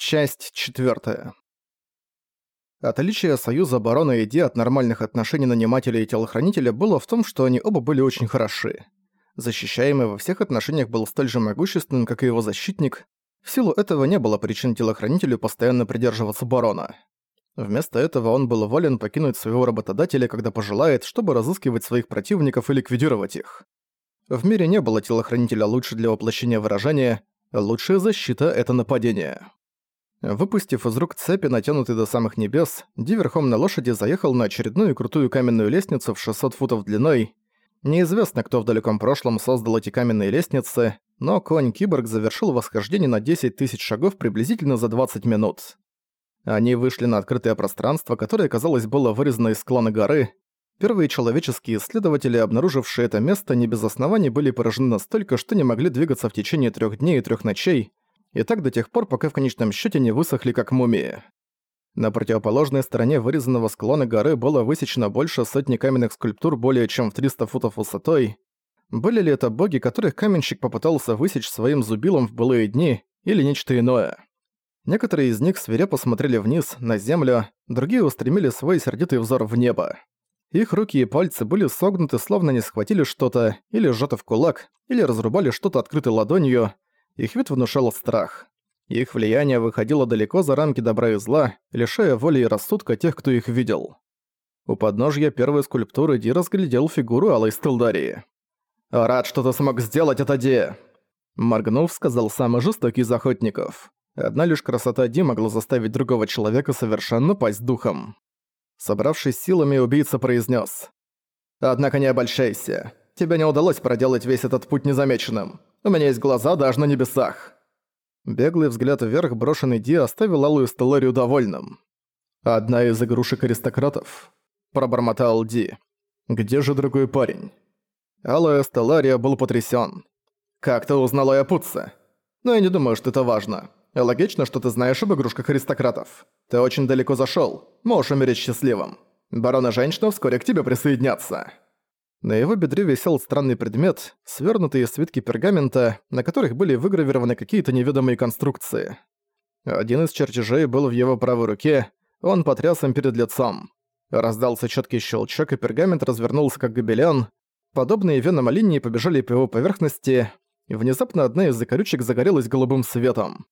Часть 4. Отличие союза барона и Ди от нормальных отношений нанимателя и телохранителя было в том, что они оба были очень хороши. Защищаемый во всех отношениях был столь же могущественным, как и его защитник. В силу этого не было причин телохранителю постоянно придерживаться барона. Вместо этого он был волен покинуть своего работодателя, когда пожелает, чтобы разыскивать своих противников и ликвидировать их. В мире не было телохранителя лучше для воплощения выражения «лучшая защита – это нападение». Выпустив из рук цепи, натянутые до самых небес, Ди верхом на лошади заехал на очередную крутую каменную лестницу в 600 футов длиной. Неизвестно, кто в далеком прошлом создал эти каменные лестницы, но конь-киборг завершил восхождение на 10 тысяч шагов приблизительно за 20 минут. Они вышли на открытое пространство, которое, казалось, было вырезано из склона горы. Первые человеческие исследователи, обнаружившие это место, не без оснований были поражены настолько, что не могли двигаться в течение трех дней и трех ночей, и так до тех пор, пока в конечном счете не высохли как мумии. На противоположной стороне вырезанного склона горы было высечено больше сотни каменных скульптур более чем в 300 футов высотой. Были ли это боги, которых каменщик попытался высечь своим зубилом в былые дни, или нечто иное? Некоторые из них свирепо смотрели вниз, на землю, другие устремили свой сердитый взор в небо. Их руки и пальцы были согнуты, словно не схватили что-то, или сжаты в кулак, или разрубали что-то открытой ладонью, их вид внушал страх. Их влияние выходило далеко за рамки добра и зла, лишая воли и рассудка тех, кто их видел. У подножья первой скульптуры Ди разглядел фигуру Алой Стелдарии. «Рад, что ты смог сделать это, Ди!» Моргнув, сказал самый жестокий из охотников. Одна лишь красота Ди могла заставить другого человека совершенно пасть духом. Собравшись силами, убийца произнес: «Однако не обольщайся. Тебе не удалось проделать весь этот путь незамеченным. У меня есть глаза даже на небесах». Беглый взгляд вверх, брошенный Ди, оставил Алую Стелларию довольным. «Одна из игрушек аристократов», — пробормотал Ди. «Где же другой парень?» Алая Стеллария был потрясен. «Как ты узнала о Путце?» «Но я не думаю, что это важно. Логично, что ты знаешь об игрушках аристократов. Ты очень далеко зашел. Можешь умереть счастливым. Барон и женщина вскоре к тебе присоединятся». На его бедре висел странный предмет, свернутые свитки пергамента, на которых были выгравированы какие-то неведомые конструкции. Один из чертежей был в его правой руке, он потряс им перед лицом. Раздался четкий щелчок, и пергамент развернулся как гобелен. Подобные венам линии побежали по его поверхности, и внезапно одна из закорючек загорелась голубым светом.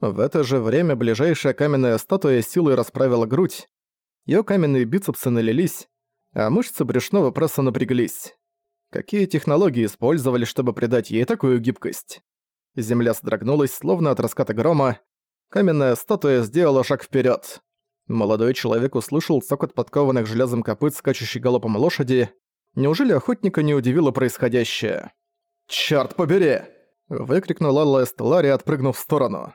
В это же время ближайшая каменная статуя силой расправила грудь, Её каменные бицепсы налились, а мышцы брюшного пресса напряглись. Какие технологии использовали, чтобы придать ей такую гибкость? Земля содрогнулась, словно от раската грома. Каменная статуя сделала шаг вперед. Молодой человек услышал цокот подкованных железом копыт, скачущей галопом лошади. Неужели охотника не удивило происходящее? «Чёрт побери!» – выкрикнула Алла Эстеллари, отпрыгнув в сторону.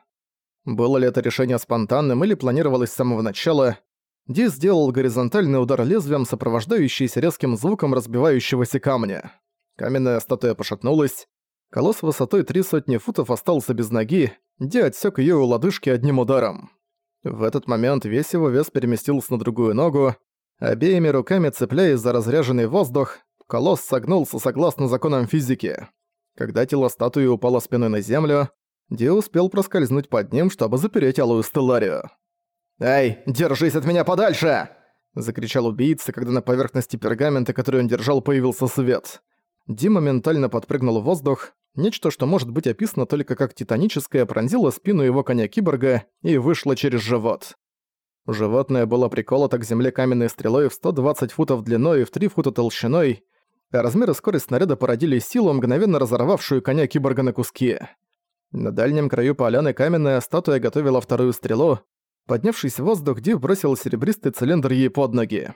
Было ли это решение спонтанным или планировалось с самого начала, Ди сделал горизонтальный удар лезвием, сопровождающийся резким звуком разбивающегося камня. Каменная статуя пошатнулась. Колосс высотой три сотни футов остался без ноги, Ди отсек ее у лодыжки одним ударом. В этот момент весь его вес переместился на другую ногу. Обеими руками цепляясь за разряженный воздух, колосс согнулся согласно законам физики. Когда тело статуи упало спиной на землю, Ди успел проскользнуть под ним, чтобы запереть алую стелларию. «Эй, держись от меня подальше!» Закричал убийца, когда на поверхности пергамента, который он держал, появился свет. Ди моментально подпрыгнул в воздух. Нечто, что может быть описано только как титаническое, пронзило спину его коня-киборга и вышло через живот. Животное было приколото к земле каменной стрелой в 120 футов длиной и в 3 фута толщиной, а размер и скорость снаряда породили силу, мгновенно разорвавшую коня-киборга на куски. На дальнем краю поляны каменная статуя готовила вторую стрелу, Поднявшись в воздух, Див бросил серебристый цилиндр ей под ноги.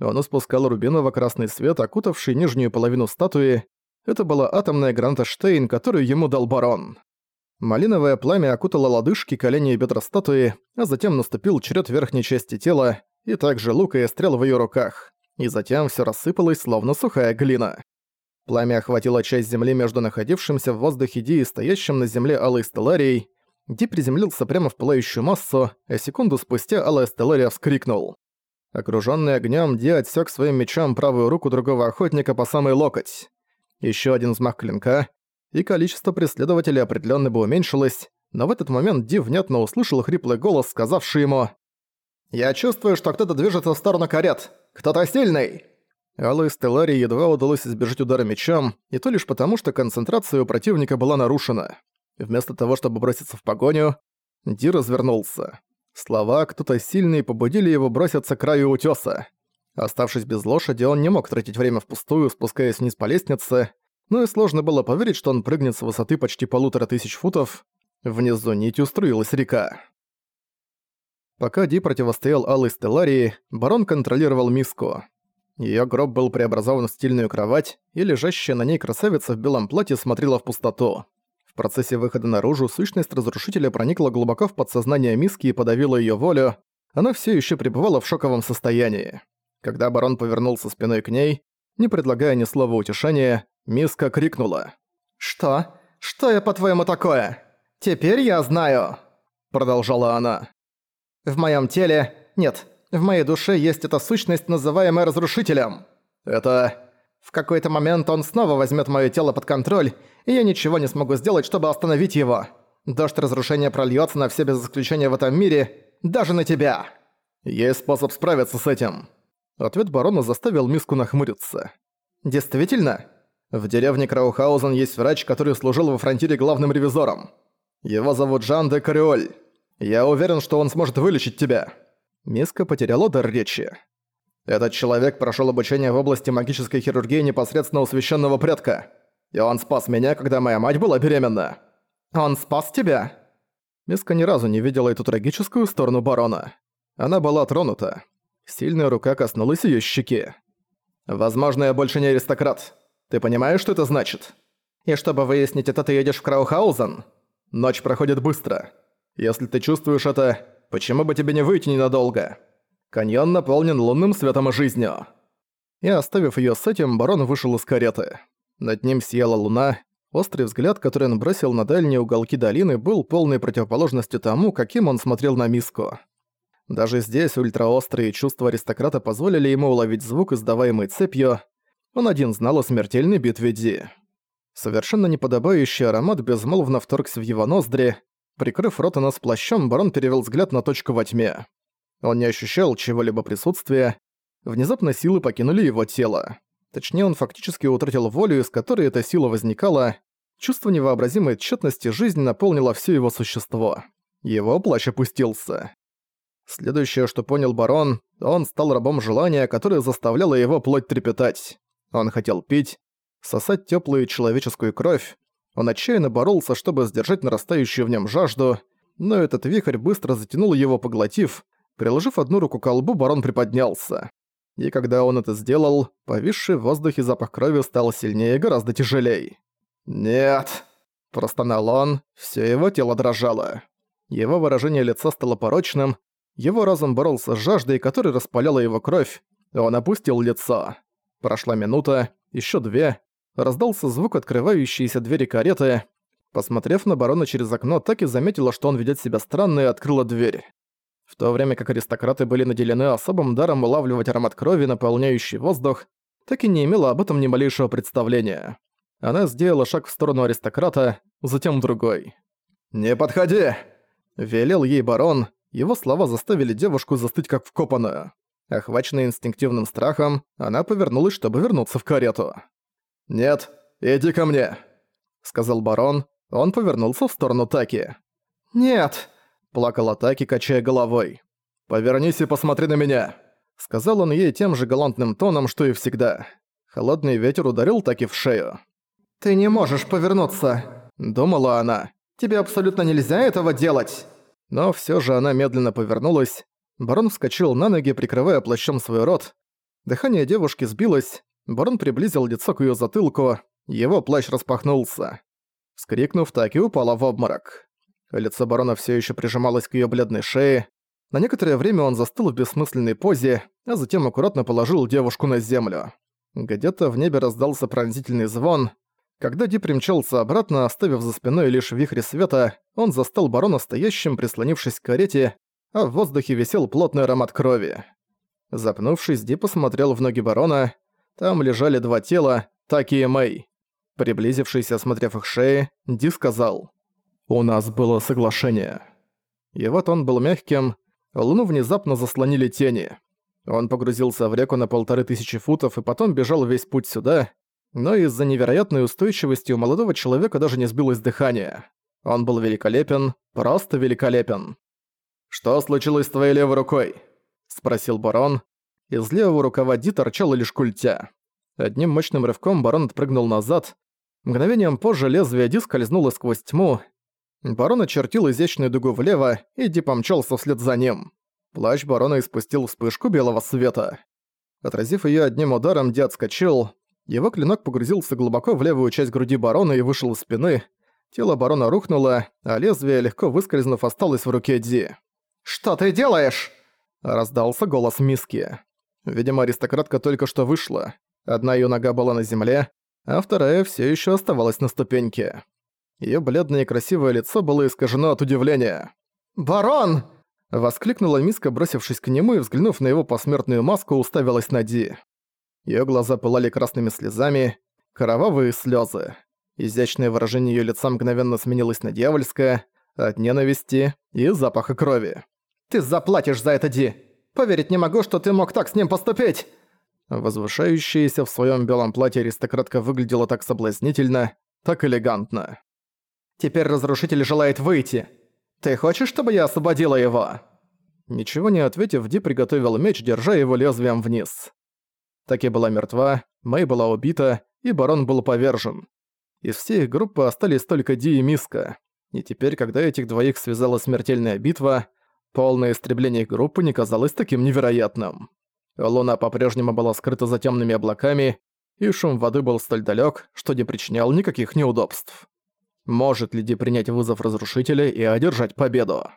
Он испускал рубиново-красный свет, окутавший нижнюю половину статуи. Это была атомная граната Штейн, которую ему дал барон. Малиновое пламя окутало лодыжки, колени и бедра статуи, а затем наступил черед верхней части тела, и также лука и стрел в ее руках. И затем все рассыпалось, словно сухая глина. Пламя охватило часть земли между находившимся в воздухе Ди и стоящим на земле Алой Стелларией, Ди приземлился прямо в пылающую массу, а секунду спустя Алая Стеллария вскрикнул. Окружённый огнём, Ди отсёк своим мечом правую руку другого охотника по самый локоть. Ещё один взмах клинка, и количество преследователей определённо бы уменьшилось, но в этот момент Ди внятно услышал хриплый голос, сказавший ему «Я чувствую, что кто-то движется в сторону карет! Кто-то сильный!» Алой Стеллари едва удалось избежать удара мечом, и то лишь потому, что концентрация у противника была нарушена. Вместо того, чтобы броситься в погоню, Ди развернулся. Слова «кто-то сильный» побудили его броситься к краю утёса. Оставшись без лошади, он не мог тратить время впустую, спускаясь вниз по лестнице, но и сложно было поверить, что он прыгнет с высоты почти полутора тысяч футов. Внизу нитью струилась река. Пока Ди противостоял Алой Стелларии, барон контролировал миску. Её гроб был преобразован в стильную кровать, и лежащая на ней красавица в белом платье смотрела в пустоту. Процессе выхода наружу сущность разрушителя проникла глубоко в подсознание миски и подавила её волю. Она всё ещё пребывала в шоковом состоянии. Когда барон повернулся спиной к ней, не предлагая ни слова утешения, Миска крикнула. «Что? Что я, по-твоему, такое? Теперь я знаю!» Продолжала она. «В моем теле... Нет, в моей душе есть эта сущность, называемая Разрушителем. Это... В какой-то момент он снова возьмет мое тело под контроль, и я ничего не смогу сделать, чтобы остановить его. Дождь разрушения прольется на все без исключения в этом мире, даже на тебя. Есть способ справиться с этим. Ответ барона заставил Миску нахмуриться. «Действительно? В деревне Краухаузен есть врач, который служил во фронтире главным ревизором. Его зовут Жан де Кариоль. Я уверен, что он сможет вылечить тебя». Миска потеряла дар речи. Этот человек прошел обучение в области магической хирургии непосредственно у священного предка. И он спас меня, когда моя мать была беременна. Он спас тебя? Миска ни разу не видела эту трагическую сторону барона. Она была тронута. Сильная рука коснулась её щеки. «Возможно, я больше не аристократ. Ты понимаешь, что это значит? И чтобы выяснить это, ты едешь в Краухаузен? Ночь проходит быстро. Если ты чувствуешь это, почему бы тебе не выйти ненадолго? Каньон наполнен лунным светом и жизнью». И оставив её с этим, барон вышел из кареты. Над ним сияла луна. Острый взгляд, который он бросил на дальние уголки долины, был полной противоположностью тому, каким он смотрел на миску. Даже здесь ультраострые чувства аристократа позволили ему уловить звук, издаваемый цепью. Он один знал о смертельной битве Ди. Совершенно неподобающий аромат безмолвно вторгся в его ноздри. Прикрыв рот и нос плащом, барон перевел взгляд на точку во тьме. Он не ощущал чего-либо присутствия. Внезапно силы покинули его тело. Точнее, он фактически утратил волю, из которой эта сила возникала. Чувство невообразимой тщетности жизни наполнило все его существо. Его плащ опустился. Следующее, что понял барон, он стал рабом желания, которое заставляло его плоть трепетать. Он хотел пить, сосать теплую человеческую кровь. Он отчаянно боролся, чтобы сдержать нарастающую в нем жажду, но этот вихрь быстро затянул его, поглотив. Приложив одну руку к колбу, барон приподнялся. И когда он это сделал, повисший в воздухе запах крови стал сильнее и гораздо тяжелее. «Нет!» – простонал он, все его тело дрожало. Его выражение лица стало порочным, его разум боролся с жаждой, которая распаляла его кровь. Он опустил лицо. Прошла минута, еще две. Раздался звук открывающейся двери кареты. Посмотрев на барона через окно, так и заметила, что он ведет себя странно и открыла дверь. То время как аристократы были наделены особым даром улавливать аромат крови, наполняющий воздух, так и не имела об этом ни малейшего представления. Она сделала шаг в сторону аристократа, затем другой. «Не подходи!» – велел ей барон, его слова заставили девушку застыть как вкопанную. Охваченная инстинктивным страхом, она повернулась, чтобы вернуться в карету. «Нет, иди ко мне», — сказал барон. Он повернулся в сторону Таки. «Нет», — плакала Таки, качая головой. «Повернись и посмотри на меня», — сказал он ей тем же галантным тоном, что и всегда. Холодный ветер ударил Таки в шею. «Ты не можешь повернуться», — думала она. «Тебе абсолютно нельзя этого делать». Но все же она медленно повернулась. Барон вскочил на ноги, прикрывая плащом свой рот. Дыхание девушки сбилось. Барон приблизил лицо к ее затылку. Его плащ распахнулся. Вскрикнув, так и упала в обморок. Лицо барона все еще прижималось к ее бледной шее. На некоторое время он застыл в бессмысленной позе, а затем аккуратно положил девушку на землю. Где-то в небе раздался пронзительный звон. Когда Ди примчался обратно, оставив за спиной лишь вихрь света, он застал барона стоящим, прислонившись к карете, а в воздухе висел плотный аромат крови. Запнувшись, Ди посмотрел в ноги барона. Там лежали два тела, Таки и Мэй. Приблизившись, осмотрев их шеи, Ди сказал. «У нас было соглашение». И вот он был мягким, луну внезапно заслонили тени. Он погрузился в реку на полторы тысячи футов и потом бежал весь путь сюда, но из-за невероятной устойчивости у молодого человека даже не сбилось дыхание. Он был великолепен, просто великолепен. «Что случилось с твоей левой рукой?» — спросил барон. Из левого рукава Ди торчала лишь культя. Одним мощным рывком барон отпрыгнул назад. Мгновением позже лезвие Ди скользнуло сквозь тьму. Барон очертил изящную дугу влево, и Ди помчался вслед за ним. Плащ барона испустил вспышку белого света. Отразив её одним ударом, Ди отскочил. Его клинок погрузился глубоко в левую часть груди барона и вышел из спины. Тело барона рухнуло, а лезвие, легко выскользнув, осталось в руке Ди. «Что ты делаешь?» – раздался голос Миски. Видимо, аристократка только что вышла. Одна её нога была на земле, а вторая всё ещё оставалась на ступеньке. Её бледное и красивое лицо было искажено от удивления. «Барон!» – воскликнула Миска, бросившись к нему и, взглянув на его посмертную маску, уставилась на Ди. Её глаза пылали красными слезами, кровавые слёзы. Изящное выражение её лица мгновенно сменилось на дьявольское, от ненависти и запаха крови. «Ты заплатишь за это, Ди! Поверить не могу, что ты мог так с ним поступить!» Возвышающаяся в своем белом платье аристократка выглядела так соблазнительно, так элегантно. «Теперь разрушитель желает выйти. Ты хочешь, чтобы я освободила его?» Ничего не ответив, Ди приготовил меч, держа его лезвием вниз. Таки была мертва, Мэй была убита, и барон был повержен. Из всей их группы остались только Ди и Миска. И теперь, когда этих двоих связала смертельная битва, полное истребление группы не казалось таким невероятным. Луна по-прежнему была скрыта за темными облаками, и шум воды был столь далек, что не причинял никаких неудобств. Может ли Ди принять вызов разрушителя и одержать победу?